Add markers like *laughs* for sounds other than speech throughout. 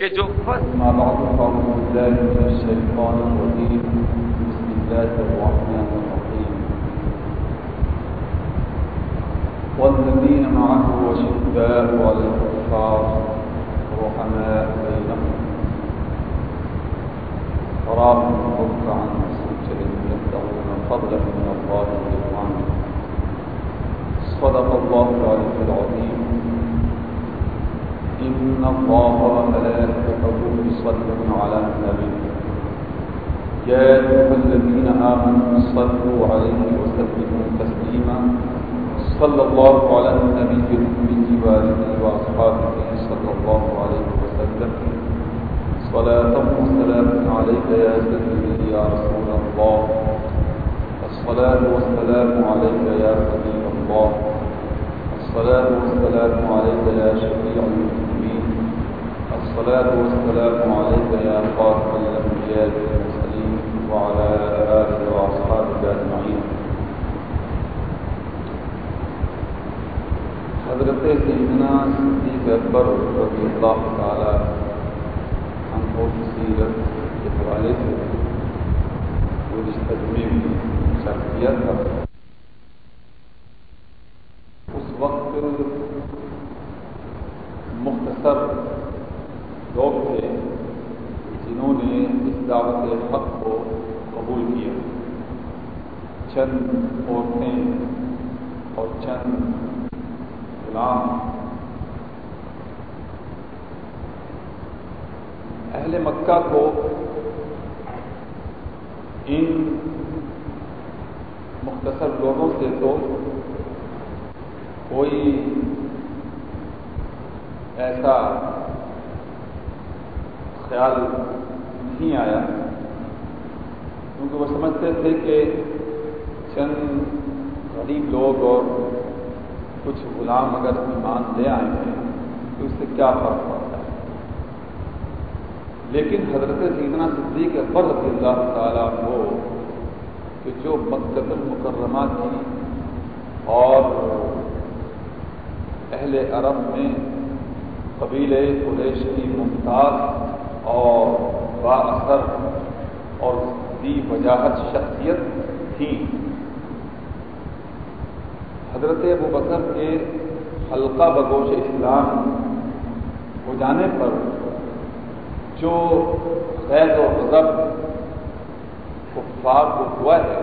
کہ جو فض ما بعد أعوذ بالله من الشيطان الرجيم. بسم الله الرحمن الرحيم. والذين معه وشداء على الكفار رحماء بينهم. تراهم ركعا سجدا يبتغون فضلا من الله ورضوانه. صدق الله العلي العظيم. إن الله وملائكته يصلون على النبي. يا أيها الذين آمنوا صلوا عليه وسلموا تسليما. صلى الله على النبي الأمي وآله وأصحابه صلى الله عليه وسلم. صلاة وسلام عليك يا سيدي يا رسول الله. الصلاة والسلام عليك يا حبيب الله. الصلاة والسلام عليك يا شفيع المسلمين. الصلاة والسلام عليك يا خاتم الأنبياء والمرسلين وعلى آله وأصحابك أجمعين. حضرت سیدنا صدیق اکبر رضی اللہ تعالی عنہ کی سیرت کے حوالے سے جو رشتہ میں شرط کیا تھا اس وقت مختصر لوگ تھے جنہوں نے اس دعوت حق کو قبول کیا چند عورتیں اور چند غلام اہل مکہ کو ان مختصر لوگوں سے تو کوئی ایسا خیال نہیں آیا کیونکہ وہ سمجھتے تھے کہ چند غریب لوگ اور کچھ غلام اگر ایمان لے آئے ہیں، تو اس سے کیا فرق پڑتا ہے؟ لیکن حضرت سیدنا صدیق اکبر رضی اللہ تعالیٰ کو کہ جو مکتب المکرمہ کی اور اہل عرب میں قبیل قریش کی ممتاز اور با اثر اور دی وجاہت شخصیت تھی حضرت ابو بکر کے حلقہ بگوش اسلام ہو جانے پر جو غیر و غضب، کفار کو ہوا ہے،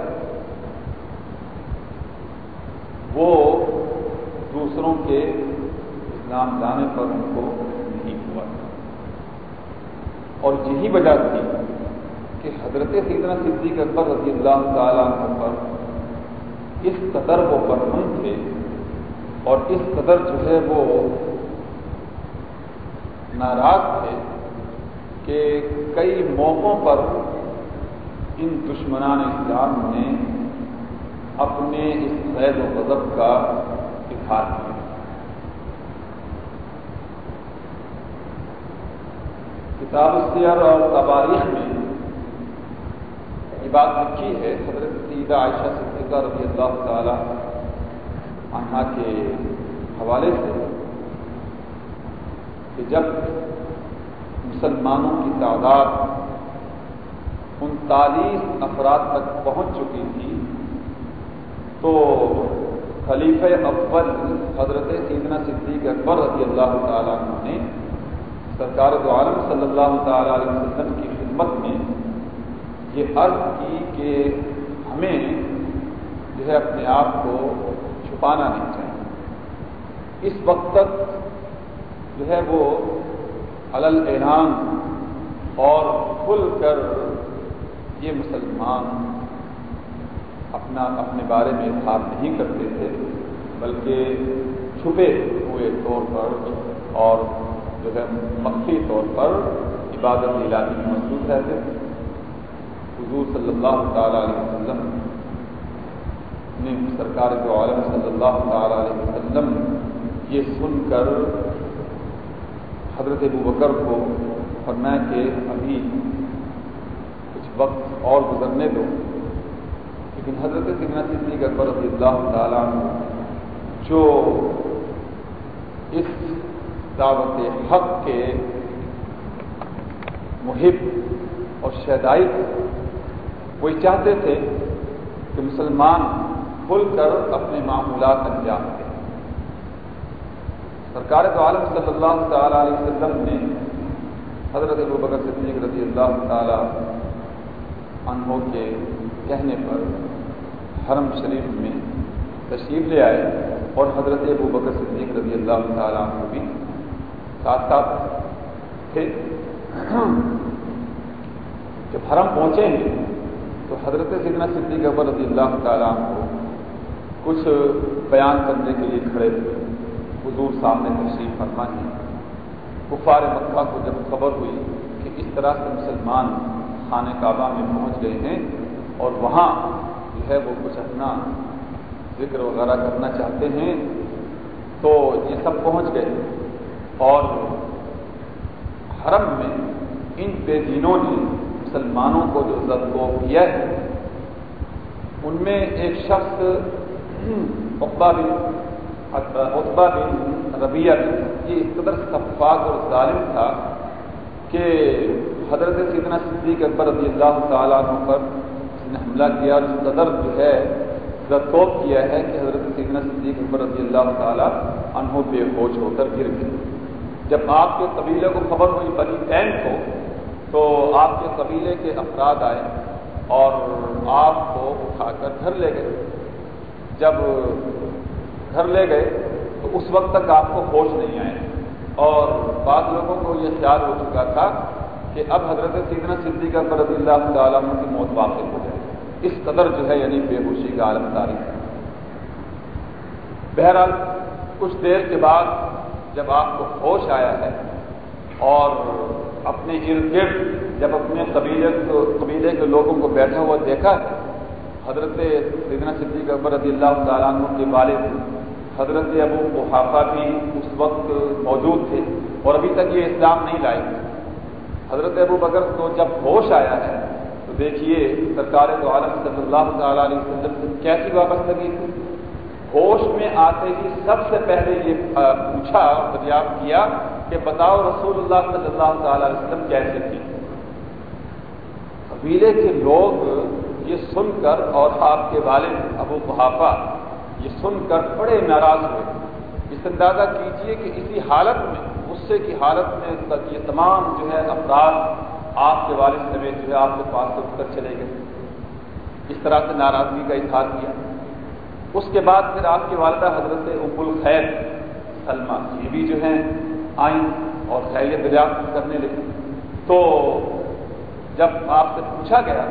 وہ دوسروں کے اسلام جانے پر ان کو نہیں ہوا۔ اور یہی وجہ تھی کہ حضرت سیدنا صدیق اکبر رضی اللہ تعالیٰ عنہ پر اس قدر وہ برہم تھے اور اس قدر جو ہے وہ ناراض تھے کہ کئی موقعوں پر ان دشمنان اسلام نے اپنے اس قید و غضب کا اظہار کیا۔ کتاب السیر اور تباریخ میں یہ بات لکھی ہے، حضرت سیدہ عائشہ صدیقہ رضی اللہ تعالی عنہ کے حوالے سے کہ جب مسلمانوں کی تعداد انتالیس افراد تک پہنچ چکی تھی، تو خلیفہ اول حضرت سیدنا صدیق اکبر رضی اللہ تعالیٰ عنہ نے سرکار دو عالم صلی اللہ تعالیٰ علیہ وسلم کی خدمت میں یہ عرض کی کہ ہمیں جو ہے اپنے آپ کو چھپانا نہیں چاہیے۔ اس وقت تک جو ہے وہ علل اعلان اور کھل کر یہ مسلمان اپنا اپنے بارے میں اظہار نہیں کرتے تھے، بلکہ چھپے ہوئے طور پر اور جو ہے مخفی طور پر عبادت الہی میں مصروف رہتے۔ حضور صلی اللہ تعالیٰ علیہ وسلم نے سرکار کو عالم صلی اللہ تعالیٰ علیہ وسلم یہ سن کر حضرت ابو بکر کو فرمایا کہ ابھی کچھ وقت اور گزرنے دو۔ لیکن حضرت سنگنا صدیق اکبر رضی اللہ تعالیٰ جو اس دعوت حق کے محب اور شہدائی وہی چاہتے تھے کہ مسلمان کھل کر اپنے معمولات انجام دیں سرکار تو عالم صلی اللہ تعالیٰ علیہ وسلم نے حضرت ابو بکر صدیق رضی اللہ تعالیٰ عنہ کے کہنے پر حرم شریف میں تشریف لے آئے اور حضرت ابو بکر صدیق رضی اللہ تعالیٰ عنہ بھی ساتھ ساتھ تھے۔ جب حرم پہنچے ہیں تو حضرت سیدنا صدیق اکبر رضی اللہ تعالیٰ کو کچھ بیان کرنے کے لیے کھڑے ہوئے حضور سامنے تشریف فرما ہے۔ کفار مکہ کو جب خبر ہوئی کہ اس طرح سے مسلمان خانہ کعبہ میں پہنچ گئے ہیں اور وہاں جو ہے وہ کچھ اپنا ذکر وغیرہ کرنا چاہتے ہیں، تو یہ سب پہنچ گئے۔ اور حرم میں ان بے دینوں نے مسلمانوں کو جو ضبط کیا ہے، ان میں ایک شخص اقبا بن اقبا بن ربیہ بن یہ اس قدر شفاق اور ظالم تھا کہ حضرت سیدنا صدیق اکبر رضی اللہ تعالیٰ عنہ پر اس نے حملہ کیا اور اس قدر جو ہے رتوب کیا ہے کہ حضرت سیدنا صدیق اکبر رضی اللہ تعالیٰ عنہ بے ہوش ہو کر گر گئے۔ جب آپ کے قبیلے کو خبر ہوئی بنی پین کو، تو آپ کے قبیلے کے افراد آئے اور آپ کو اٹھا کر گھر لے گئے۔ جب گھر لے گئے تو اس وقت تک آپ کو ہوش نہیں آئے۔ اور بعض لوگوں کو یہ خیال ہو چکا تھا کہ اب حضرت سیدنا صدیق کا رضی اللہ تعالیٰ کی موت واقع ہو جائے۔ اس قدر جو ہے یعنی بے ہوشی کا عالم تاریخ بہرحال کچھ دیر کے بعد جب آپ کو ہوش آیا ہے اور اپنے ارد گرد جب اپنے قبیلے کو قبیلے کے لوگوں کو بیٹھا ہوا دیکھا ہے حضرت سیدنا صدیق اکبر رضی اللہ تعالیٰ عنہ کے والد حضرت ابو محافہ بھی اس وقت موجود تھے اور ابھی تک یہ اسلام نہیں لائے حضرت ابو بکر کو جب ہوش آیا ہے تو دیکھیے سرکار تو عالم صلی اللہ تعالیٰ علیہ وسلم سے کیسی وابستگی تھی۔ ہوش میں آتے ہی سب سے پہلے یہ پوچھا دریافت کیا کہ بتاؤ رسول اللہ صلی اللہ تعالی وسلم کیسے تھے۔ قبیلے کے لوگ یہ سن کر اور آپ کے والد ابو بحافہ یہ سن کر بڑے ناراض ہوئے۔ اس اندازہ کیجیے کہ اسی حالت میں، غصے کی حالت میں یہ تمام جو ہے افراد آپ کے والد سمیت جو ہے آپ کے پاس سے اٹھ کر چلے گئے۔ اس طرح سے ناراضگی کا اظہار کیا۔ اس کے بعد پھر آپ کی والدہ حضرت اب الخیر سلمہ، یہ بھی جو ہیں آئیں اور خیریت دریافت کرنے لگی تو جب آپ سے پوچھا گیا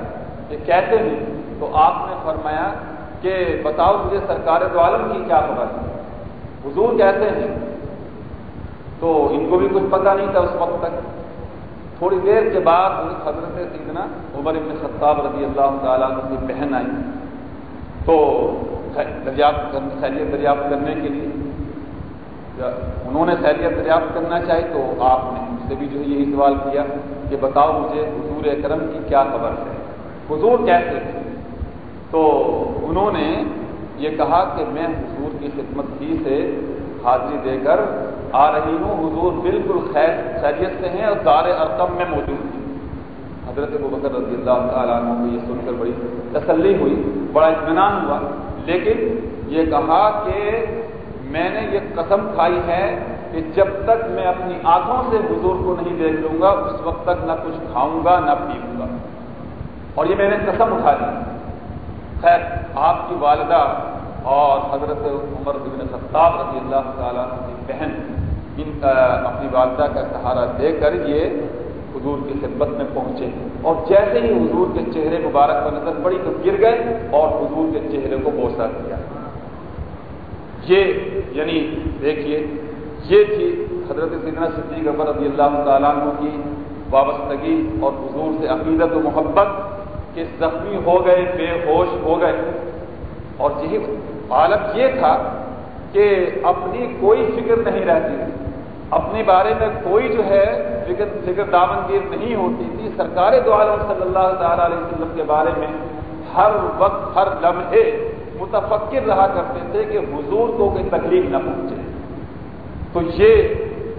کہ کہتے ہیں، تو آپ نے فرمایا کہ بتاؤ مجھے سرکار دو عالم کی کیا خبر ہے؟ حضور کہتے ہیں، تو ان کو بھی کچھ پتہ نہیں تھا اس وقت تک۔ تھوڑی دیر کے بعد حضرت سیدنا عمر ابن خطاب رضی اللہ تعالیٰ کی بہن آئی۔ تو دریافت خیریت دریافت کرنے کے لیے۔ انہوں نے خیریت دریافت کرنا چاہی تو آپ نے مجھ سے بھی جو ہے یہی سوال کیا کہ بتاؤ مجھے حضور اکرم کی کیا خبر ہے؟ حضور کیسے تھے۔ تو انہوں نے یہ کہا کہ میں حضور کی خدمت ہی سے حاضری دے کر آ رہی ہوں۔ حضور بالکل خیر، خیریت سے ہیں اور دار ارقم میں موجود ہیں۔ حضرت بکر رضی اللہ تعالیٰ عنہ کو یہ سن کر بڑی تسلی ہوئی، بڑا اطمینان ہوا۔ لیکن یہ کہا کہ میں نے یہ قسم کھائی ہے کہ جب تک میں اپنی آنکھوں سے حضور کو نہیں دیکھ لوں گا، اس وقت تک نہ کچھ کھاؤں گا، نہ پیوں گا۔ اور یہ میں نے قسم اٹھا لی خیر، آپ کی والدہ اور حضرت عمر بن خطاب رضی اللہ تعالیٰ کی بہن، ان اپنی والدہ کا سہارا دے کر یہ حضور کی خدمت میں پہنچے۔ اور جیسے ہی حضور کے چہرے مبارک پر نظر پڑی تو گر گئے اور حضور کے چہرے کو بوسا دیا۔ یہ یعنی دیکھیے، یہ تھی حضرت سیدنا صدیق اکبر رضی اللہ تعالیٰ کی وابستگی اور حضور سے عقیدت و محبت۔ کہ زخمی ہو گئے، بے ہوش ہو گئے۔ اور یہی حالت یہ تھا کہ اپنی کوئی فکر نہیں رہتی تھی۔ اپنے بارے میں کوئی جو ہے فکر فکر دامن گیر نہیں ہوتی تھی۔ سرکار دو عالم صلی اللہ تعالیٰ علیہ وسلم کے بارے میں ہر وقت، ہر لمحے متفکر رہا کرتے تھے کہ حضور کو کوئی تکلیف نہ پہنچے۔ تو یہ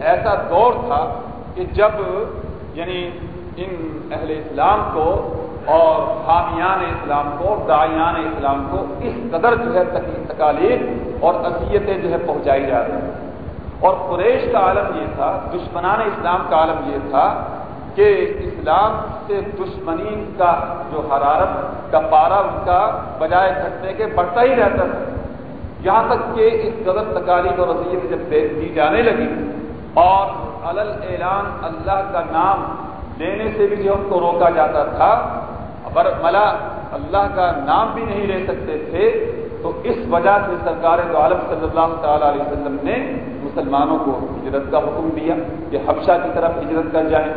ایسا دور تھا کہ جب یعنی ان اہل اسلام کو اور حامیان اسلام کو دائیان اسلام کو اس قدر جو ہے تکالیف اور اذیتیں جو ہے پہنچائی جا رہی ہیں۔ اور قریش کا عالم یہ تھا، دشمنان اسلام کا عالم یہ تھا کہ اسلام سے دشمنی کا جو حرارت کا پارا ان کا بجائے گھٹنے کے بڑھتا ہی رہتا تھا۔ یہاں تک کہ اس قدر تکالیف اور اذیت جب دی جانے لگی اور علل اعلان اللہ کا نام لینے سے بھی جو ان کو روکا جاتا تھا ملا اللہ کا نام بھی نہیں لے سکتے تھے، تو اس وجہ سے سرکار دو عالم صلی اللہ تعالی علیہ وسلم نے مسلمانوں کو ہجرت کا حکم دیا کہ حبشہ کی طرف ہجرت کر جائیں۔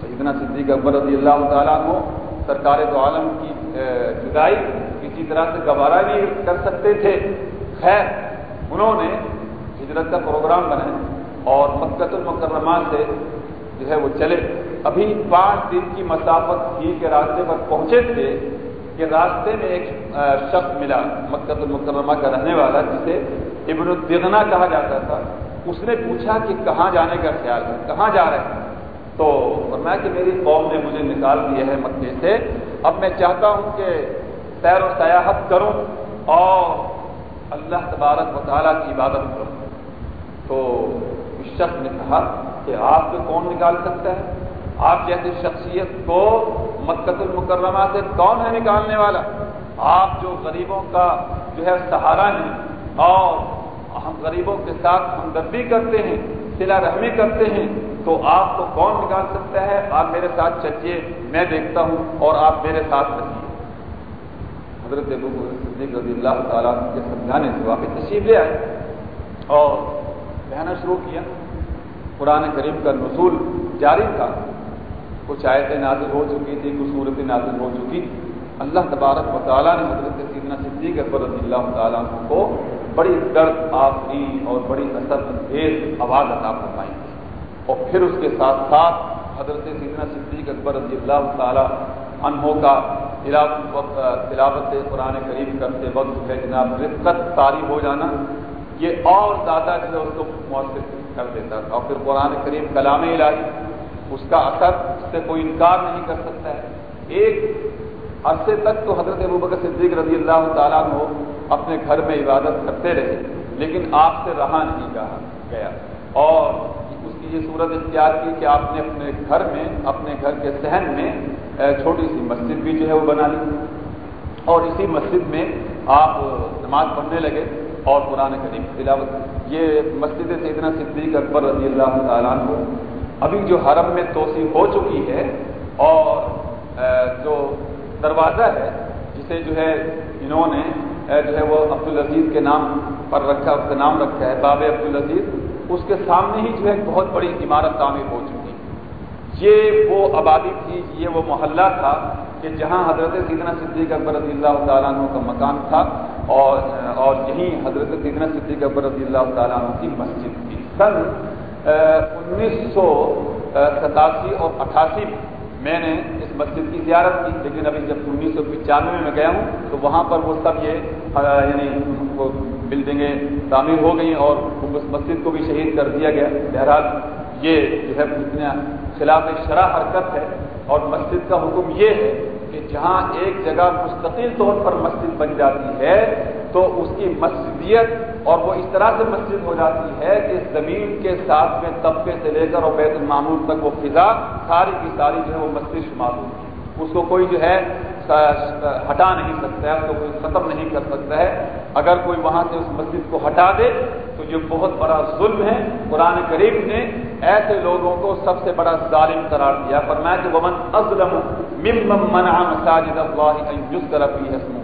سیدنا صدیق اکبر رضی اللہ تعالیٰ کو سرکار دو عالم کی جدائی کسی طرح سے گوارا نہیں کر سکتے تھے۔ خیر، انہوں نے ہجرت کا پروگرام بنایا اور مکت المکرمہ سے جو ہے وہ چلے۔ ابھی پانچ دن کی مسافت ہی کے راستے پر پہنچے تھے کہ راستے میں ایک شخص ملا مکت المکرمہ کا رہنے والا، جسے ابن الدغنا کہا جاتا تھا۔ اس نے پوچھا کہ کہاں جانے کا خیال ہے، کہاں جا رہے ہیں؟ تو فرمایا کہ میری قوم نے مجھے نکال دیا ہے مکے سے۔ اب میں چاہتا ہوں کہ سیر و سیاحت کروں اور اللہ تبارک و تعالیٰ کی عبادت کروں۔ تو اس شخص نے کہا کہ آپ کو کون نکال سکتا ہے؟ آپ جیسی شخصیت کو مکت المکرمہ سے کون ہے نکالنے والا؟ آپ جو غریبوں کا جو ہے سہارا ہیں اور ہم غریبوں کے ساتھ ہمدردی کرتے ہیں سلا رحمی کرتے ہیں، تو آپ کو کون نکال سکتا ہے؟ آپ میرے ساتھ چلیے، میں دیکھتا ہوں اور آپ میرے ساتھ رہیے حضرت ابو صدیق رضی اللہ تعالیٰ کے سمجھانے سے واقع تشریف لے آئے اور کہنا شروع کیا۔ قرآن کریم کا نصول جاری تھا۔ کچھ آیتیں نازل ہو چکی تھی کچھ صورتیں نازل ہو چکی اللہ تبارک و تعالیٰ نے حضرت سیدنا صدیق اکبر رضی اللہ تعالیٰ کو بڑی درد آفری اور بڑی اثر انگیز آواز عطا فرمائی۔ اور پھر اس کے ساتھ ساتھ حضرت سیدنا صدیق اکبر رضی اللہ تعالیٰ انہوں کا تلاوت قرآن قریب کرتے وقت ہے، جناب رفت تاری ہو جانا، یہ اور زیادہ جو ہے اس کو مؤثر کر دیتا۔ تھا اور پھر قرآن کریم کلام الہی اس کا اثر اس سے کوئی انکار نہیں کر سکتا ہے۔ ایک عرصے تک تو حضرت ابو بکر صدیق رضی اللہ تعالیٰ کو اپنے گھر میں عبادت کرتے رہے، لیکن آپ سے رہا نہیں کہا گیا۔ اور اس کی یہ صورت اختیار کی کہ آپ نے اپنے گھر میں، اپنے گھر کے صحن میں چھوٹی سی مسجد بھی جو ہے وہ بنا لی۔ اور اسی مسجد میں آپ نماز پڑھنے لگے اور قرآن کریم تلاوت۔ یہ مسجد سیدنا صدیق اکبر رضی اللہ تعالیٰ کو ابھی جو حرم میں توسیع ہو چکی ہے اور جو دروازہ ہے، جسے جو ہے انہوں نے جو ہے وہ عبدالعزیز کے نام پر رکھا، اس کا نام رکھا ہے، باب عبدالعزیز، اس کے سامنے ہی جو ہے بہت بڑی عمارت تعمیر ہو چکی۔ یہ وہ آبادی تھی، یہ وہ محلہ تھا کہ جہاں حضرت سیدنا صدیق اکبر رضی اللہ تعالیٰ عنہ کا مکان تھا اور اور یہیں حضرت سیدنا صدیق اکبر رضی اللہ تعالیٰ عنہ کی مسجد تھی۔ سن انیس سو ستاسی اور اٹھاسی میں نے اس مسجد کی زیارت کی، لیکن ابھی جب انیس سو پچانوے میں گیا ہوں تو وہاں پر وہ سب یہ یعنی بلڈنگیں تعمیر ہو گئیں اور اس مسجد کو بھی شہید کر دیا گیا۔ بہرحال یہ جو ہے، اتنا خلاف شرح حرکت ہے اور مسجد کا حکم یہ ہے کہ جہاں ایک جگہ مستقل طور پر مسجد بن جاتی ہے تو اس کی مسجدیت اور وہ اس طرح سے مسجد ہو جاتی ہے کہ زمین کے ساتھ میں طبقے سے لے کر اور بیت المعمول تک وہ فضا ساری کی ساری جو ہے وہ مسجد شمار ہوتی ہے اس کو کوئی جو ہے ہٹا نہیں سکتا ہے، اس کو کوئی ختم نہیں کر سکتا ہے۔ اگر کوئی وہاں سے اس مسجد کو ہٹا دے تو یہ بہت بڑا ظلم ہے۔ قرآن کریم نے ایسے لوگوں کو سب سے بڑا ظالم قرار دیا۔ پر میں کہ ومن ازلم ممن منع مساجد اللہ ان یذکر فیہ اسمہ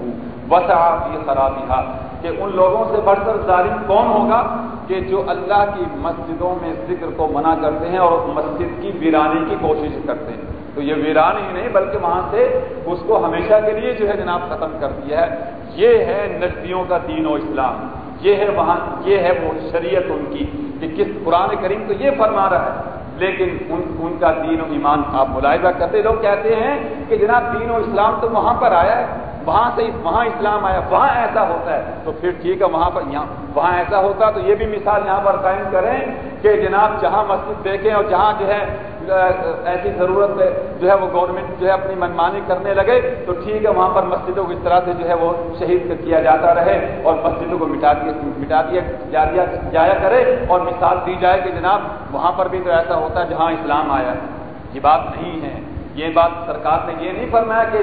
وسع فی خرابها کہ ان لوگوں سے بڑھ کر ظالم کون ہوگا کہ جو اللہ کی مسجدوں میں ذکر کو منع کرتے ہیں اور مسجد کی ویرانی کی کوشش کرتے ہیں۔ تو یہ ویران ہی نہیں، بلکہ وہاں سے اس کو ہمیشہ کے لیے جو ہے جناب ختم کر دیا ہے۔ یہ ہے نقدیوں کا دین و اسلام۔ یہ ہے وہاں، یہ ہے وہ شریعت ان کی کہ کس قرآن کریم تو یہ فرما رہا ہے۔ لیکن ان ان کا دین و ایمان آپ ملاحظہ کرتے لوگ کہتے ہیں کہ جناب دین و اسلام تو وہاں پر آیا ہے۔ وہاں سے وہاں اسلام آیا، وہاں ایسا ہوتا ہے، تو پھر ٹھیک ہے، وہاں پر یہاں، وہاں ایسا ہوتا تو یہ بھی مثال یہاں پر قائم کریں کہ جناب جہاں مسجد دیکھیں اور جہاں جو ہے ایسی ضرورت ہے، جو ہے وہ گورنمنٹ جو ہے اپنی منمانی کرنے لگے، تو ٹھیک ہے، وہاں پر مسجدوں کو اس طرح سے جو ہے وہ شہید کیا جاتا رہے اور مسجدوں کو مٹا دیا مٹا دیا، جا دیا، جایا کرے اور مثال دی جائے کہ جناب وہاں پر بھی تو ایسا ہوتا ہے جہاں اسلام آیا۔ یہ بات نہیں ہے۔ یہ بات سرکار نے یہ نہیں فرمایا کہ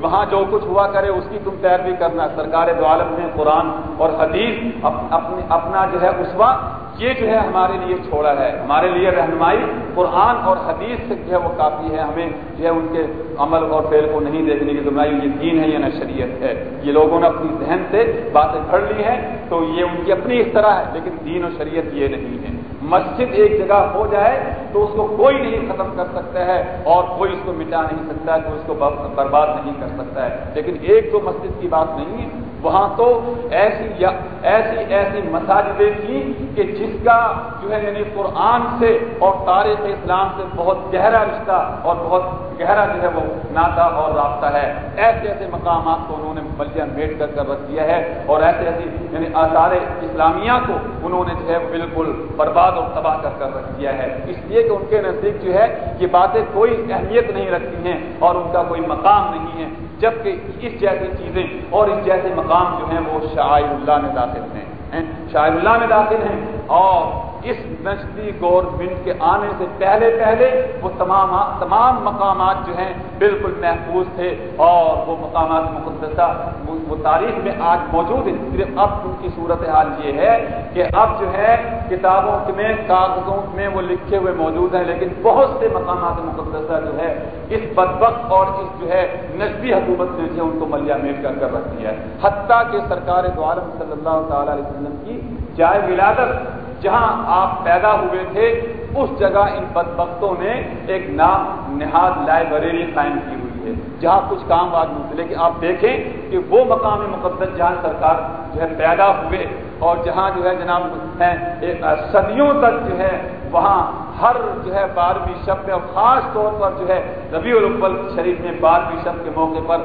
وہاں جو کچھ ہوا کرے اس کی تم پیروی کرنا۔ سرکار دو عالم نے قرآن اور حدیث اپنی اپنا جو ہے اسوا، یہ جو ہے ہمارے لیے چھوڑا ہے۔ ہمارے لیے رہنمائی قرآن اور حدیث سے جو ہے وہ کافی ہے۔ ہمیں جو ہے ان کے عمل اور فیل کو نہیں دیکھنے کی تو یہ دین ہے یا نہ شریعت ہے۔ یہ لوگوں نے اپنی ذہن سے باتیں گھڑ لی ہیں تو یہ ان کی اپنی اس طرح ہے، لیکن دین و شریعت یہ نہیں ہے۔ مسجد ایک جگہ ہو جائے تو اس کو کوئی نہیں ختم کر سکتا ہے اور کوئی اس کو مٹا نہیں سکتا ہے، کوئی اس کو برباد نہیں کر سکتا ہے۔ لیکن ایک تو مسجد کی بات نہیں ہے وہاں تو ایسی یا ایسی ایسی مساجدیں تھیں کہ جس کا جو ہے یعنی قرآن سے اور تاریخ اسلام سے بہت گہرا رشتہ اور بہت گہرا جو ہے وہ ناتا اور رابطہ ہے۔ ایسے ایسے مقامات کو انہوں نے بلیا میٹ کر کر رکھ دیا ہے اور ایسے ایسی یعنی آثار اسلامیہ کو انہوں نے جو ہے بالکل برباد اور تباہ کر کر رکھ دیا ہے۔ اس لیے کہ ان کے نزدیک جو ہے یہ باتیں کوئی اہمیت نہیں رکھتی ہیں اور ان کا کوئی مقام نہیں ہے۔ جبکہ اس جیسی چیزیں اور اس جیسے مقام جو ہیں وہ شاعر اللہ میں داخل ہیں۔ شاعر اللہ میں داخل ہیں اور اس نشری گورنمنٹ کے آنے سے پہلے پہلے وہ تمام تمام مقامات جو ہیں بالکل محفوظ تھے اور وہ مقامات مقدسہ وہ تاریخ میں آج موجود ہیں۔ صرف اب ان کی صورت حال یہ ہے کہ اب جو ہے کتابوں میں، کاغذوں میں وہ لکھے ہوئے موجود ہیں، لیکن بہت سے مقامات مقدسہ جو ہے اس بدبخت اور اس جو ہے نسبی حکومت نے جو ہے ان کو ملیا میٹ کر کر رکھ دیا ہے۔ حتیٰ کہ سرکار دوارم صلی اللہ تعالی علیہ وسلم کی جائے ولادت جہاں آپ پیدا ہوئے تھے، اس جگہ ان بدبختوں نے ایک نام نہاد لائبریری قائم کی ہوئی ہے۔ جہاں کچھ کام بعد ملتے لیکن آپ دیکھیں کہ وہ مقام مقدس جہاں سرکار جو ہے پیدا ہوئے اور جہاں جو ہے جناب صدیوں تک جو ہے وہاں ہر جو ہے بارہویں شب میں اور خاص طور پر جو ہے ربیع الاول شریف میں بارہویں شب کے موقع پر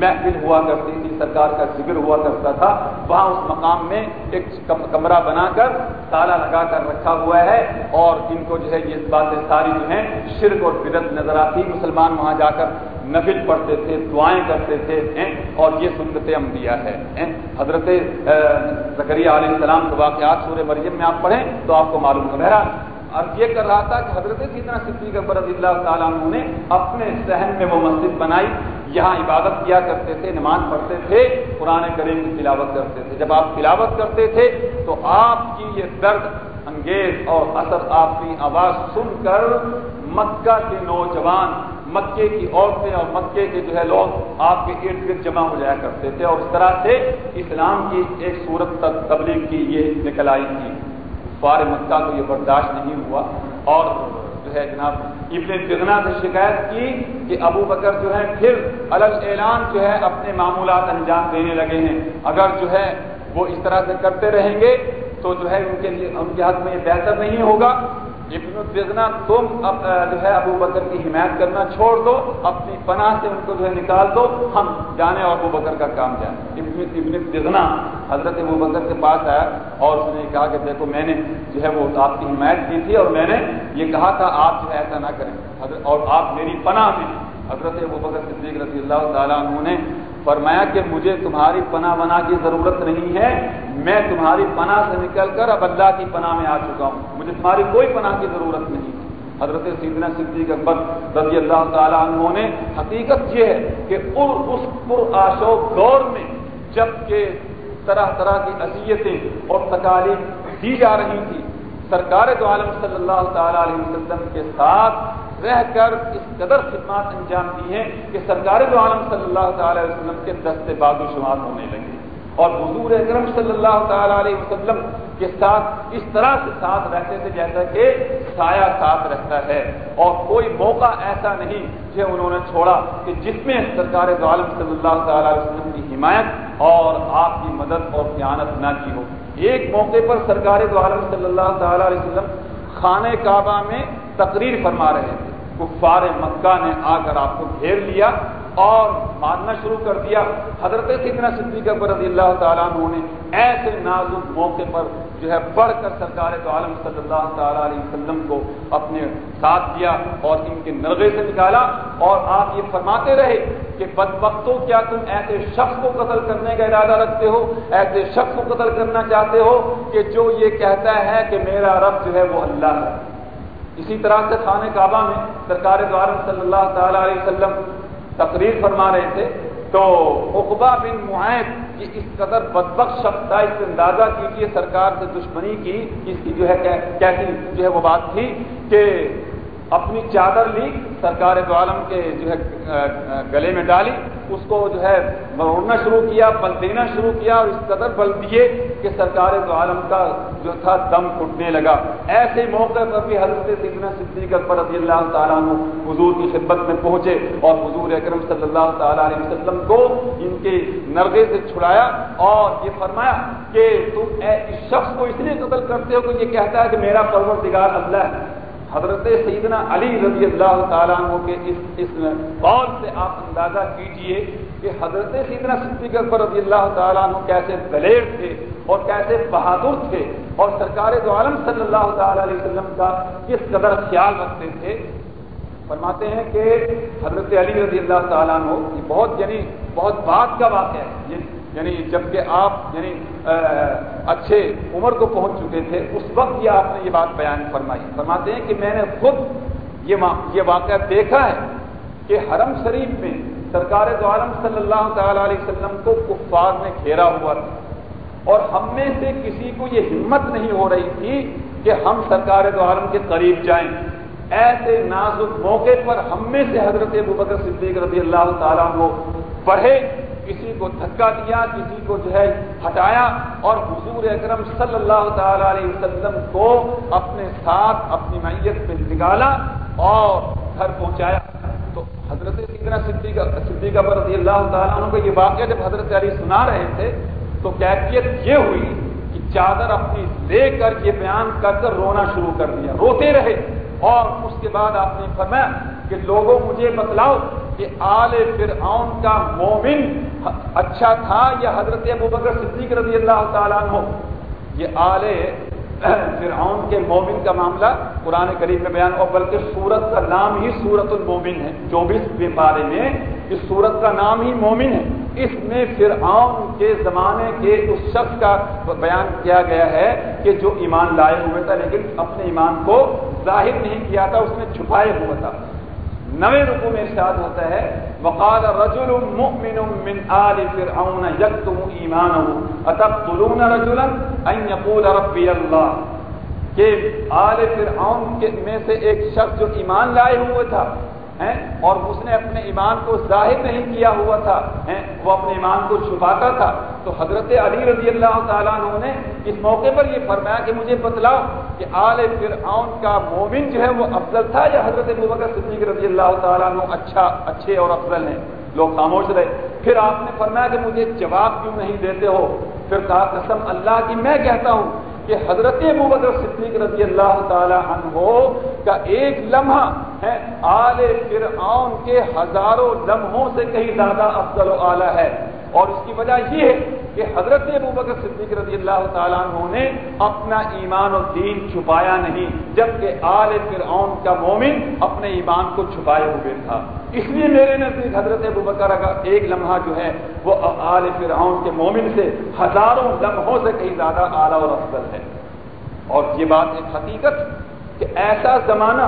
محفل ہوا کرتی تھی، سرکار کا ذکر ہوا کرتا تھا۔ وہاں اس مقام میں ایک کمرہ بنا کر تالا لگا کر رکھا ہوا ہے اور ان کو جو ہے یہ باتیں ساری جو ہیں شرک اور بدت نظر آتی۔ مسلمان وہاں جا کر نفل پڑھتے تھے، دعائیں کرتے تھے اور یہ سنت انبیاء ہے حضرت زکریہ علیہ السلام کے واقعات سورہ مریم میں آپ پڑھیں تو آپ کو معلوم ہے۔ بہرحال اور یہ کر رہا تھا کہ حضرت کتنا صدیق اکبر رضی اللہ تعالیٰ عنہ نے اپنے سہن میں وہ مسجد بنائی، یہاں عبادت کیا کرتے تھے، نماز پڑھتے تھے، قرآن کریم کی تلاوت کرتے تھے۔ جب آپ تلاوت کرتے تھے تو آپ کی یہ درد، انگیز اور اثر آپ کی آواز سن کر مکہ کے نوجوان، مکے کی عورتیں اور مکے کے جو ہے لوگ آپ کے ارد گرد جمع ہو جایا کرتے تھے اور اس طرح سے اسلام کی ایک صورت تبلیغ کی یہ نکل آئی تھی۔ کفار مکہ کو یہ برداشت نہیں ہوا اور جو ہے جناب ابن بگنا سے شکایت کی کہ ابو بکر جو ہے پھر الگ اعلان جو ہے اپنے معمولات انجام دینے لگے ہیں۔ اگر جو ہے وہ اس طرح سے کرتے رہیں گے تو جو ہے ان کے لیے ان کے حق میں یہ بہتر نہیں ہوگا۔ ابن الدنا تم جو ہے ابو بکر کی حمایت کرنا چھوڑ دو، اپنی پناہ سے ان کو جو ہے نکال دو، ہم جانے اور ابو بکر کا کام جائیں ابن ابن دگنا حضرت ابو بکر کے پاس آیا اور اس نے کہا کہ دیکھو، میں نے جو ہے وہ آپ کی حمایت کی تھی اور میں نے یہ کہا تھا، آپ جو ہے ایسا نہ کریں۔ اور آپ میری پناہ میں، حضرت ابو بکر صدیق رضی اللہ تعالیٰ عنہ نے فرمایا کہ مجھے تمہاری پناہ بنا کی ضرورت نہیں ہے، میں تمہاری پناہ سے نکل کر اب اللہ کی پناہ میں آ چکا ہوں۔ مجھے تمہاری کوئی پناہ کی ضرورت نہیں۔ حضرت سیدنا صدیق اکبر رضی اللہ تعالیٰ عنہ نے حقیقت یہ ہے کہ اس پر آشو دور میں جبکہ طرح طرح کی اذیتیں اور تکالیف دی جا رہی تھی، سرکار تو عالم صلی اللہ تعالیٰ علیہ وسلم کے ساتھ رہ کر اس قدر خدمات انجام دی ہیں کہ سرکار دو عالم صلی اللہ تعالی وسلم کے دستے باد و شمار ہونے لگے۔ اور حضور اکرم صلی اللہ تعالی علیہ وسلم کے ساتھ اس طرح سے ساتھ رہتے تھے جیسا کہ سایہ ساتھ رہتا ہے۔ اور کوئی موقع ایسا نہیں کہ انہوں نے چھوڑا کہ جس میں سرکار دو عالم صلی اللہ تعالی علیہ وسلم کی حمایت اور آپ کی مدد اور قیانت نہ کی ہو۔ ایک موقع پر سرکار دو عالم صلی اللہ تعالی علیہ وسلم خانہ کعبہ میں تقریر فرما رہے تھے کفار مکہ نے آ کر آپ کو گھیر لیا اور مارنا شروع کر دیا۔ حضرت کتنا صدیق اکبر رضی اللہ تعالیٰ عنہ نے ایسے نازک موقع پر جو ہے بڑھ کر سرکار تو عالم صلی اللہ تعالیٰ علیہ وسلم کو اپنے ساتھ دیا اور ان کے نرغے سے نکالا اور آپ یہ فرماتے رہے کہ بد وقتوں کیا تم ایسے شخص کو قتل کرنے کا ارادہ رکھتے ہو؟ ایسے شخص کو قتل کرنا چاہتے ہو کہ جو یہ کہتا ہے کہ میرا رب جو ہے وہ اللہ ہے۔ اسی طرح سے خانہ کعبہ میں سرکار عالم صلی اللہ تعالیٰ علیہ وسلم تقریر فرما رہے تھے تو اقبا بن معاہد کی اس قدر بدبخ شخص تھا، اس سے اندازہ کیجیے سرکار سے دشمنی کی، اس کی جو ہے کیسی جو ہے وہ بات تھی کہ اپنی چادر لی، سرکار دو عالم کے جو ہے گلے میں ڈالی، اس کو جو ہے مروڑنا شروع کیا، بل دینا شروع کیا، اور اس قدر بل دیے کہ سرکار دو عالم کا جو تھا، دم ٹوٹنے لگا۔ ایسے موقع پر بھی حضرت سیدنا صدیق اکبر رضی اللہ تعالیٰ عنہ حضور کی خدمت میں پہنچے، اور حضور اکرم صلی اللہ تعالیٰ علیہ وسلم کو ان کے نرغے سے چھڑایا، اور یہ فرمایا کہ تم اس شخص کو اس لیے قتل کرتے ہو کہ یہ کہتا ہے کہ میرا پرور اللہ ہے۔ حضرت سیدنا علی رضی اللہ تعالیٰ عنہ کے اس اس قول سے آپ اندازہ کیجیے کہ حضرت سیدنا صدیق اکبر رضی اللہ تعالیٰ عنہ کیسے دلیر تھے اور کیسے بہادر تھے اور سرکار دو عالم صلی اللہ تعالیٰ علیہ وسلم کا کس قدر خیال رکھتے تھے۔ فرماتے ہیں کہ حضرت علی رضی اللہ تعالیٰ عنہ یہ بہت یعنی بہت بات کا واقعہ ہے۔ یعنی, یعنی جبکہ آپ یعنی اچھے عمر کو پہنچ چکے تھے، اس وقت یہ آپ نے یہ بات بیان فرمائی۔ فرماتے ہیں کہ میں نے خود یہ واقعہ دیکھا ہے کہ حرم شریف میں سرکار دو عالم صلی اللہ تعالی علیہ وسلم کو کفار نے گھیرا ہوا تھا۔ اور ہم میں سے کسی کو یہ ہمت نہیں ہو رہی تھی کہ ہم سرکار دو عالم کے قریب جائیں۔ ایسے نازک موقع پر ہم میں سے حضرت ابوبکر صدیق رضی اللہ تعالیٰ کو پڑھے کسی کو دھکا دیا، کسی کو جو ہے ہٹایا اور حضور اکرم صلی اللہ تعالی علیہ وسلم کو اپنے ساتھ، اپنی میت پہ نکالا اور گھر پہنچایا۔ تو حضرت سیدنا صدیقہ صدیقہ پر رضی اللہ تعالیٰ عنہ کو یہ واقعہ جب حضرت علی سنا رہے تھے تو کیفیت یہ ہوئی کہ چادر اپنی لے کر یہ بیان کر کر رونا شروع کر دیا۔ روتے رہے اور اس کے بعد آپ نے فرمایا کہ لوگوں مجھے بتلاؤ کہ آل فرعون کا مومن اچھا تھا یا حضرت ابو بکر صدیق رضی اللہ تعالیٰ عنہ؟ یہ آل فرعون کے مومن کا معاملہ قرآن کریم میں بیان اور بلکہ سورت کا نام ہی سورت المومن ہے۔ چوبیس بارے میں اس سورت کا نام ہی مومن ہے۔ اس میں فرعون کے زمانے کے اس شخص کا بیان کیا گیا ہے کہ جو ایمان لائے ہوئے تھا، لیکن اپنے ایمان کو ظاہر نہیں کیا تھا، اس نے چھپائے ہوا تھا۔ نوے رکو میں ارشاد ہوتا ہے، وقال رجل مؤمن من آل فرعون یکتم ایمانه اتقتلون رجلا؟ ان يقول ربی اللہ کہ آل فرعون میں سے ایک شخص جو ایمان لائے ہوئے تھا اور اس نے اپنے ایمان کو ظاہر نہیں کیا ہوا تھا وہ اپنے ایمان کو چھپاتا تھا۔ تو حضرت علی رضی اللہ تعالیٰ عنہ نے اس موقع پر یہ فرمایا کہ مجھے بتلاؤ کہ آل فرعون کا مومن جو ہے وہ افضل تھا یا حضرت بکر صدیق رضی اللہ تعالیٰ عنہ اچھا اچھے اور افضل ہیں؟ لوگ خاموش رہے۔ پھر آپ نے فرمایا کہ مجھے جواب کیوں نہیں دیتے ہو؟ پھر کہا، قسم اللہ کی میں کہتا ہوں کہ حضرت ابو بکر صدیق رضی اللہ تعالی عنہ کا ایک لمحہ آل فرعون کے ہزاروں لمحوں سے کہیں زیادہ افضل و اعلیٰ ہے۔ اور اس کی وجہ یہ ہے کہ حضرت ابو بکر صدیق رضی اللہ تعالیٰ عنہ نے اپنا ایمان و دین چھپایا نہیں، جبکہ آل فرعون کا مومن اپنے ایمان کو چھپائے ہوئے تھا۔ اس لیے میرے نزدیک حضرت ابو بکر کا ایک لمحہ جو ہے، وہ آل فرعون کے مومن سے ہزاروں لمحوں سے کہیں زیادہ اعلیٰ اور افضل ہے۔ اور یہ بات ایک حقیقت کہ ایسا زمانہ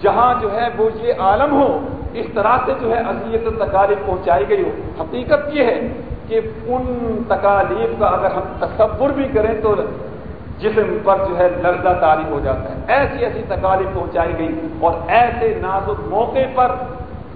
جہاں جو ہے وہ یہ عالم ہو، اس طرح سے جو ہے اذیت تکالیف پہنچائی گئی ہو۔ حقیقت یہ ہے کہ ان تکالیف کا اگر ہم تصور بھی کریں تو جسم پر جو ہے لرزہ تاری ہو جاتا ہے۔ ایسی ایسی تکالیف پہنچائی گئی اور ایسے نازک موقع پر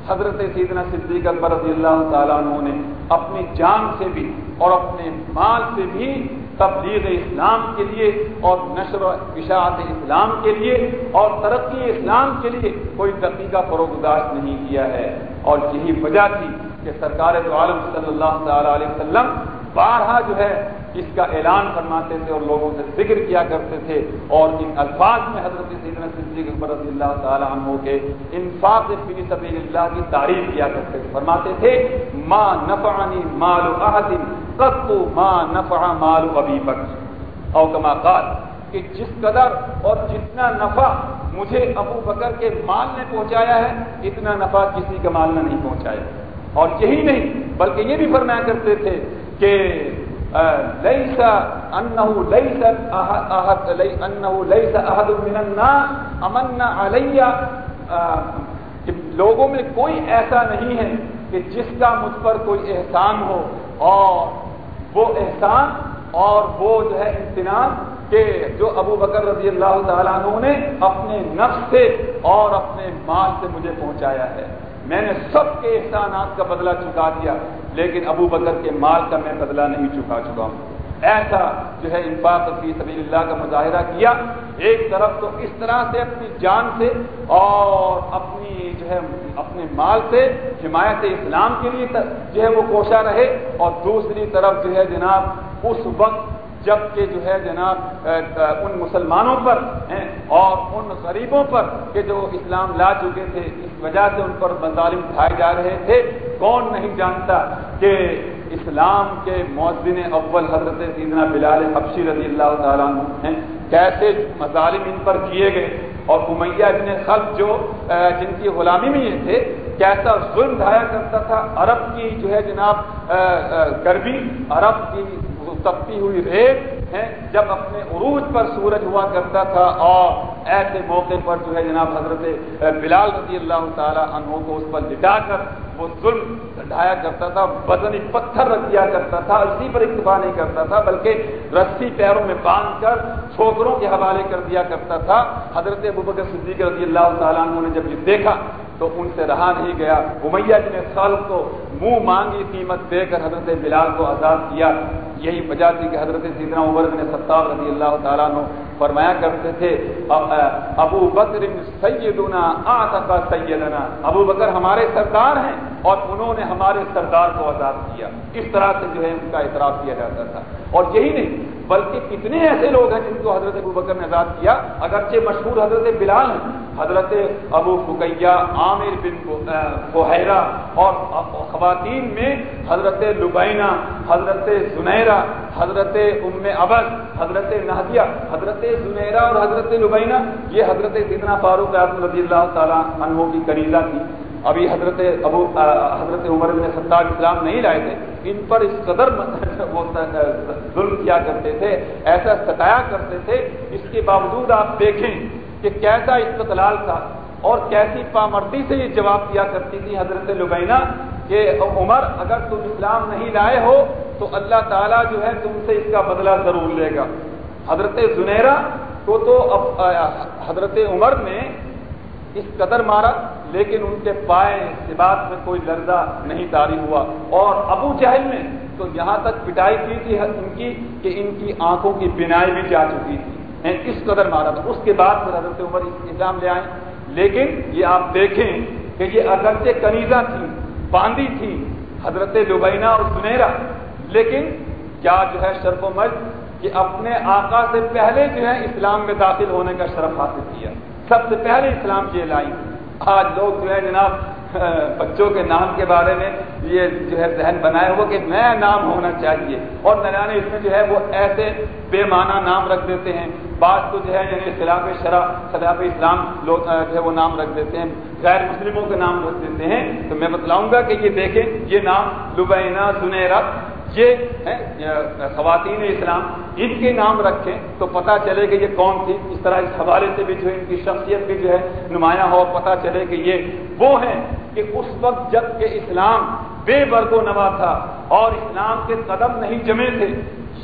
حضرت سیدنا صدیق اکبر رضی اللہ تعالیٰ عنہ نے اپنی جان سے بھی اور اپنے مال سے بھی تبلیغ اسلام کے لیے اور نشر و اشاعت اسلام کے لیے اور ترقی اسلام کے لیے کوئی دقیقہ فروغداشت نہیں کیا ہے۔ اور یہی وجہ تھی کہ سرکار دو عالم صلی اللہ تعالی علیہ وسلم بارہا جو ہے اس کا اعلان فرماتے تھے اور لوگوں سے ذکر کیا کرتے تھے اور ان الفاظ میں حضرت سیدنا صدیق اکبر رضی اللہ تعالی عنہ کے انفاق فی سبیل اللہ کی تعریف کیا کرتے تھے۔ فرماتے تھے، ما نفعنی مال احد قط ما نفع مال ابی بکر اوکما قال کہ جس قدر اور جتنا نفع مجھے ابو بکر کے مال نے پہنچایا ہے، اتنا نفع کسی کا مال نے نہیں پہنچایا۔ اور یہی نہیں، بلکہ یہ بھی فرمایا کرتے تھے کہ ليس انه ليس احد انه ليس احد من الناس امن علي۔ کہ لوگوں میں کوئی ایسا نہیں ہے کہ جس کا مجھ پر کوئی احسان ہو۔ اور وہ احسان اور وہ جو ہے امتنان کہ جو ابو بکر رضی اللہ تعالیٰ عنہ نے اپنے نفس سے اور اپنے مال سے مجھے پہنچایا ہے۔ میں نے سب کے احسانات کا بدلہ چکا دیا، لیکن ابو بکر کے مال کا میں بدلہ نہیں چکا چکا ہوں۔ ایسا جو ہے انفاق فی سبیل اللہ کا مظاہرہ کیا، ایک طرف تو اس طرح سے اپنی جان سے اور اپنی جو ہے اپنے مال سے حمایت اسلام کے لیے جو ہے وہ کوشاں رہے۔ اور دوسری طرف جو ہے جناب، اس وقت جبکہ جو ہے جناب ان مسلمانوں پر اور ان غریبوں پر کہ جو اسلام لا چکے تھے، اس وجہ سے ان پر مظالم اٹھائے جا رہے تھے۔ کون نہیں جانتا کہ اسلام کے مؤذن اول حضرت سیدنا بلال حبشی رضی اللہ تعالیٰ عنہ ہیں۔ کیسے مظالم ان پر کیے گئے اور امیہ ابن خلق جو جن کی غلامی میں یہ تھے، کیسا ظلم ڈھایا کرتا تھا۔ عرب کی جو ہے جناب گرمی، عرب کی تپتی ہوئی ریت ہے جب اپنے عروج پر سورج ہوا کرتا تھا اور ایسے موقع پر جو ہے جناب حضرت بلال رضی اللہ تعالیٰ عنہ کو اس پر لٹا کر وہ ظلم ڈھایا کرتا تھا بدنی پتھر رکھ دیا کرتا تھا، اسی پر اکتفا نہیں کرتا تھا، بلکہ رسی پیروں میں باندھ کر چھوکروں کے حوالے کر دیا کرتا تھا۔ حضرت ابوبکر صدیق رضی اللہ تعالیٰ عنہ نے جب یہ دیکھا تو ان سے رہا نہیں گیا۔ امیہ جن سال کو منہ مانگی قیمت دے کر حضرت بلال کو آزاد کیا۔ یہی وجہ تھی کہ حضرت سیدنا عمر بن ستار رضی اللہ تعالیٰ عنہ فرمایا کرتے تھے ابو بکر سیدنا آتقا سیدنا. ابو بکر ہمارے سردار ہیں اور انہوں نے ہمارے سردار کو آزاد کیا۔ اس طرح سے جو ہے ان کا اعتراف کیا جاتا تھا۔ اور یہی نہیں، بلکہ کتنے ایسے لوگ ہیں جن کو حضرت ابو بکر نے آزاد کیا۔ اگرچہ مشہور حضرت بلال ہیں، حضرت ابو فکیہ عامر بن فہیرہ اور خواتین میں حضرت لبینہ، حضرت زنیرہ، حضرت ام ابد، حضرت نہدیہ، حضرت زنیرہ اور حضرت لبینہ یہ حضرت سیدنا فاروق اعظم رضی اللہ تعالیٰ عنہ کی قریضہ تھی۔ ابھی حضرت ابو حضرت عمر بن خطاب اسلام نہیں لائے تھے۔ ان پر اس قدر *laughs* ظلم کیا کرتے تھے، ایسا ستایا کرتے تھے۔ اس کے باوجود آپ دیکھیں کہ کیسا استقلال تھا اور کیسی پامردی سے یہ جواب دیا کرتی تھی حضرت لبینہ کہ عمر، اگر تم اسلام نہیں لائے ہو تو اللہ تعالیٰ جو ہے تم سے اس کا بدلہ ضرور لے گا۔ حضرت زنیرا کو تو اب حضرت عمر نے اس قدر مارا، لیکن ان کے پائے بات میں کوئی لرزہ نہیں تاری ہوا۔ اور ابو جہل میں تو یہاں تک پٹائی کی تھی ان کی کہ ان کی آنکھوں کی بینائی بھی جا چکی تھی۔ اس قدر مارا تھا۔ اس کے بعد پھر حضرت عمر اسلام لے آئے۔ لیکن یہ آپ دیکھیں کہ یہ اگرچہ کنیزہ تھی، باندھی تھی، حضرت لبینہ اور سنیرا لیکن کیا جو ہے شرف و مجد کہ اپنے آقا سے پہلے جو ہے اسلام میں داخل ہونے کا شرف حاصل کیا۔ سب سے پہلے اسلام کی لائی آج لوگ جو ہے جناب، بچوں کے نام کے بارے میں یہ جو ہے ذہن بنائے ہوا کہ نیا نام ہونا چاہیے۔ اور نیا اس میں جو ہے وہ ایسے بے معنی نام رکھ دیتے ہیں۔ بعض تو جو ہے یعنی خلاف شرح خلاف اسلام لوگ جو ہے وہ نام رکھ دیتے ہیں۔ غیر مسلموں کے نام رکھ دیتے ہیں۔ تو میں بتلاؤں گا کہ یہ دیکھیں، یہ نام لبینہ سنیرا یہ خواتین اسلام، ان کے نام رکھیں تو پتہ چلے کہ یہ کون تھی۔ اس طرح اس حوالے سے بھی جو ہے، ان کی شخصیت بھی جو ہے، نمایاں ہو اور پتہ چلے کہ یہ وہ ہیں کہ اس وقت جبکہ اسلام بے برگ و نوا تھا اور اسلام کے قدم نہیں جمے تھے،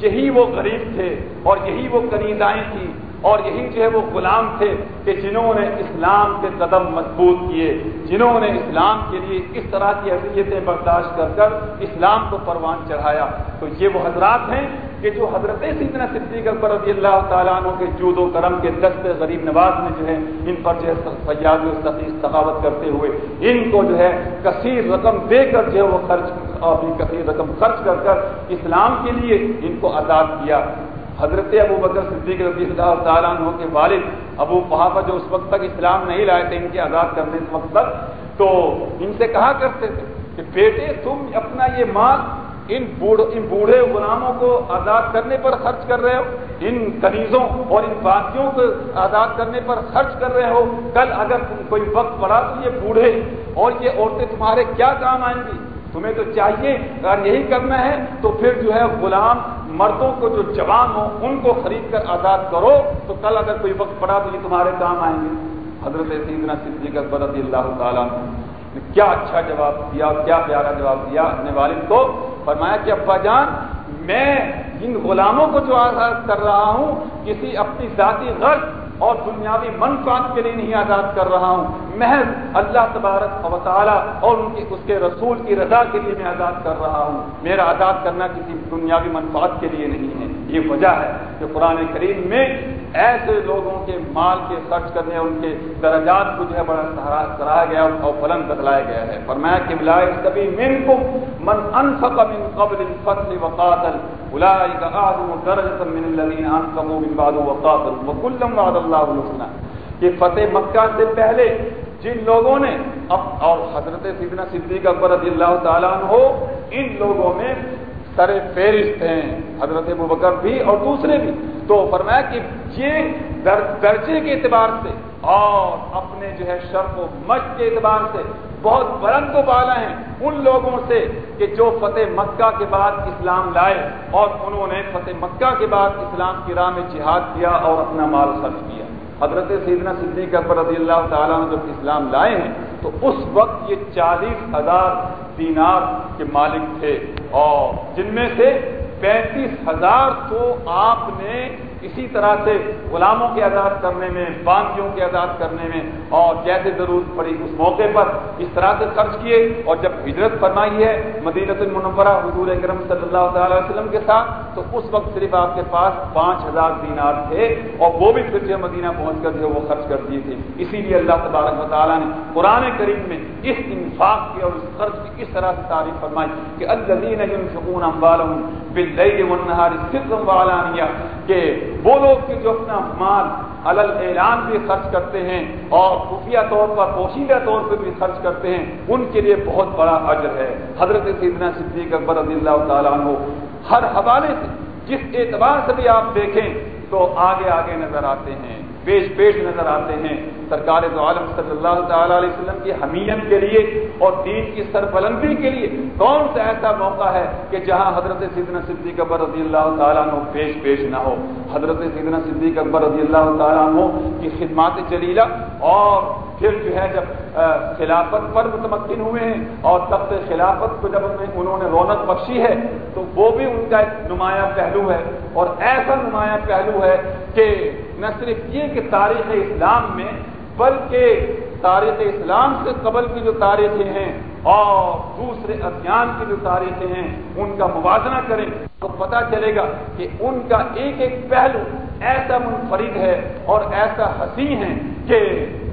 یہی وہ غریب تھے اور یہی وہ کنیدائیں تھیں۔ اور یہی جو ہے وہ غلام تھے کہ جنہوں نے اسلام کے قدم مضبوط کیے، جنہوں نے اسلام کے لیے اس طرح کی حیثیتیں برداشت کر کر اسلام کو پروان چڑھایا۔ تو یہ وہ حضرات ہیں کہ جو حضرت سیدنا صدیق اکبر رضی اللہ تعالیٰ عنہ کے جود و کرم کے دست غریب نواز میں جو ہے ان پر جو ہے فیاض و ثقافت کرتے ہوئے ان کو جو ہے کثیر رقم دے کر جو ہے وہ خرچ اپنی کثیر رقم خرچ کر کر اسلام کے لیے ان کو آزاد کیا۔ حضرت ابو بکر صدیق رضی اللہ تعالیٰ عنہ کے والد ابو فہافہ جو اس وقت تک اسلام نہیں لائے تھے، ان کے آزاد کرنے اس وقت تک، تو ان سے کہا کرتے تھے کہ بیٹے، تم اپنا یہ مال ان ان بوڑھے غلاموں کو آزاد کرنے پر خرچ کر رہے ہو، ان کنیزوں اور ان باتیوں کو آزاد کرنے پر خرچ کر رہے ہو، کل اگر تم کوئی وقت پڑا تو یہ بوڑھے اور یہ عورتیں تمہارے کیا کام آئیں گی؟ تمہیں تو چاہیے، اگر یہی کرنا ہے تو پھر جو ہے غلام مردوں کو جو جوان ہو ان کو خرید کر آزاد کرو۔ تو کل اگر کوئی وقت پڑا تو یہ تمہارے کام آئیں گے۔ حضرت سیدنا صدیق اکبر رضی اللہ تعالیٰ نے کیا اچھا جواب دیا، کیا پیارا جواب دیا اپنے والد کو۔ فرمایا کہ، ابا جان، میں ان غلاموں کو جو آزاد کر رہا ہوں، کسی اپنی ذاتی غرض اور دنیاوی منفاط کے لیے نہیں آزاد کر رہا ہوں۔ محض اللہ تبارک و تعالیٰ اور ان کی، اس کے رسول کی رضا کے لیے میں آزاد کر رہا ہوں۔ میرا آزاد کرنا کسی دنیاوی منفاط کے لیے نہیں ہے۔ یہ وجہ ہے کہ قرآن کریم میں ایسے لوگوں کے مال کے خرچ کرنے، ان کے درجات کو جو ہے بڑا سراہا گیا اور فلن بتلایا گیا ہے۔ فرمایا کہ بلائے کبھی من کو من انفق من قبل الفتح وقاتل۔ اولئک اعظم درجه من الذين انفقوا من بعد وقاتل وكلا وعد الله الحسنى. کہ فتح مکہ سے پہلے جن لوگوں نے اب اور حضرت سیدنا صدیق اکبر رضی اللہ تعالیٰ عنہ، ان لوگوں میں سر فہرست ہیں، حضرت بکر بھی اور دوسرے بھی۔ تو فرمایا کہ یہ درجے کے اعتبار سے اور اپنے جو ہے شرف و مج کے اعتبار سے بہت بلند و بالا ہیں ان لوگوں سے کہ جو فتح مکہ کے بعد اسلام لائے اور انہوں نے فتح مکہ کے بعد اسلام کی راہ میں جہاد کیا اور اپنا مال خرچ کیا۔ حضرت سیدنا صدیق اکبر رضی اللہ تعالیٰ نے جب اسلام لائے ہیں تو اس وقت یہ چالیس ہزار دینار کے مالک تھے اور جن میں سے پینتیس ہزار تو آپ نے اسی طرح سے غلاموں کے آزاد کرنے میں باندھیوں کے آزاد کرنے میں اور جیسے ضرورت پڑی اس موقع پر اس طرح سے خرچ کیے اور جب ہجرت فرمائی ہے مدینت المنورہ حضور اکرم صلی اللہ تعالی وسلم کے ساتھ، تو اس وقت صرف آپ کے پاس پانچ ہزار دینار تھے اور وہ بھی پھر جو مدینہ پہنچ کر جو وہ خرچ کر دیے تھے۔ اسی لیے اللہ تبارک و تعالیٰ نے قرآن کریم میں اس انفاق کی اور اس خرچ کی اس طرح سے تعریف فرمائی کہ الدین سکون امبال والانیہ کہ وہ لوگ جو اپنا مال الل اعلان بھی خرچ کرتے ہیں اور خفیہ طور پر پوشیدہ طور پہ بھی خرچ کرتے ہیں، ان کے لیے بہت بڑا اجر ہے۔ حضرت سیدنا صدیق اکبر رضی اللہ تعالیٰ عنہ ہر حوالے سے جس اعتبار سے بھی آپ دیکھیں تو آگے آگے نظر آتے ہیں۔ پیش پیش نظر آتے ہیں۔ سرکار تو عالم صلی اللہ تعالی علیہ وسلم کی حمیت کے لیے اور دین کی سربلندی کے لیے کون سا ایسا موقع ہے کہ جہاں حضرت سیدنا صدیق اکبر رضی اللہ تعالیٰ عنہ پیش پیش نہ ہو۔ حضرت سیدنا صدیق اکبر رضی اللہ تعالیٰ عنہ کی خدمات جلیلہ اور پھر جو ہے جب خلافت پر متمکن ہوئے ہیں اور تب سے خلافت کو جب انہوں نے رونق بخشی ہے تو وہ بھی ان کا ایک نمایاں پہلو ہے۔ اور ایسا نمایاں پہلو ہے کہ نہ صرف یہ کہ تاریخ اسلام میں، بلکہ تاریخ اسلام سے قبل کی جو تاریخیں ہیں اور دوسرے ادھیان کی جو تاریخیں ہیں، ان کا موازنہ کریں تو پتہ چلے گا کہ ان کا ایک ایک پہلو ایسا منفرد ہے اور ایسا حسین ہے کہ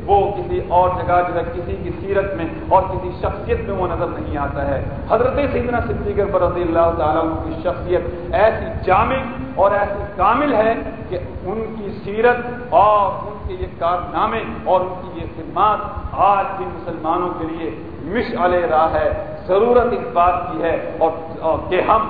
وہ کسی اور جگہ جو ہے، کسی کی سیرت میں اور کسی شخصیت میں وہ نظر نہیں آتا ہے۔ حضرت سیدنا صدیق پر رضی اللہ تعالیٰ کی شخصیت ایسی جامع اور ایسی کامل ہے کہ ان کی سیرت اور ان کے یہ کارنامے اور ان کی یہ خدمات آج بھی مسلمانوں کے لیے مش راہ ہے، ضرورت اس بات کی ہے اور کہ ہم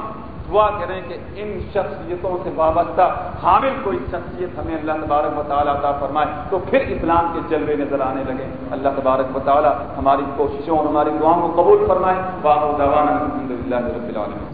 دعا کریں کہ ان شخصیتوں سے وابستہ حامل کوئی شخصیت ہمیں اللہ تبارک مطالعہ عطا فرمائے تو پھر اسلام کے جلوے نظر آنے لگے۔ اللہ تبارک مطالعہ ہماری کوششوں اور ہماری دعاؤں کو قبول فرمائے۔ باہ الحمد للہ رب العالمین۔